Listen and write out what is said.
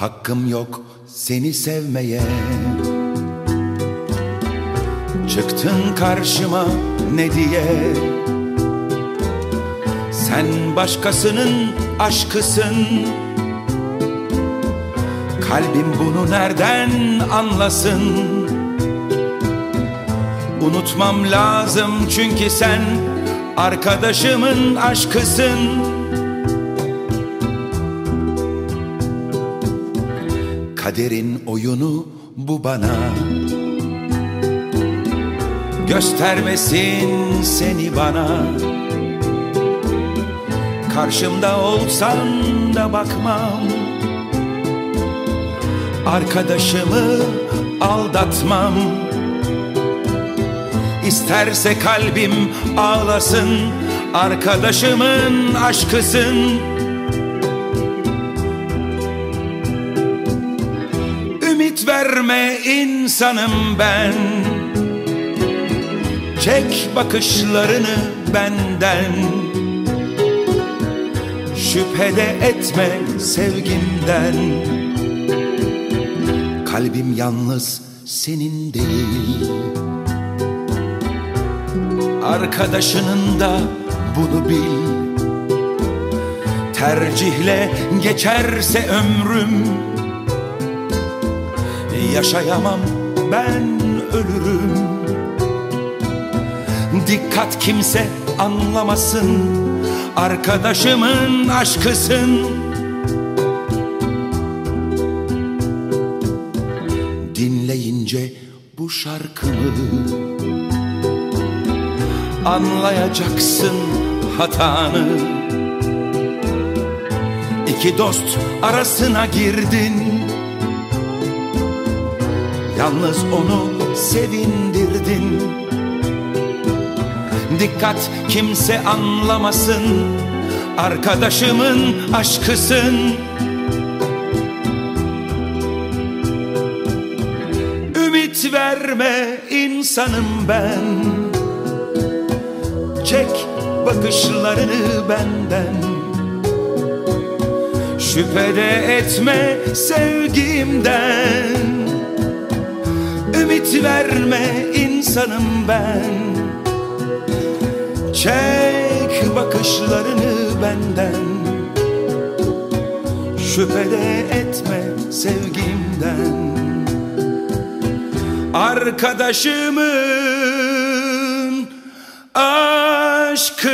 Hakkım yok seni sevmeye. Çıktın karşıma ne diye? Sen başkasının aşkısın. Kalbim bunu nereden anlasın? Unutmam lazım çünkü sen Arkadaşımın aşkısın Kaderin oyunu bu bana. Göstermesin seni bana. Karşımda olsan da bakmam. Arkadaşımı aldatmam. İsterse kalbim ağlasın Arkadaşımın aşkısın Ümit verme insanım ben. Çek bakışlarını benden. Şüphede etme sevgimden. Kalbim yalnız senin değil. Arkadaşının da bunu bil. Tercihle geçerse ömrüm Yaşayamam ben ölürüm. Dikkat kimse anlamasın Arkadaşımın aşkısın. Dinleyince bu şarkımı Anlayacaksın hatanı. İki dost arasına girdin Yalnız onu sevindirdin. Dikkat kimse anlamasın. Arkadaşımın aşkısın. Ümit verme insanım ben. Çek bakışlarını benden. Şüphede etme sevgimden Ümit verme insanım ben. Çek bakışlarını benden. Şüphede etme sevgimden. Arkadaşımın aşkısın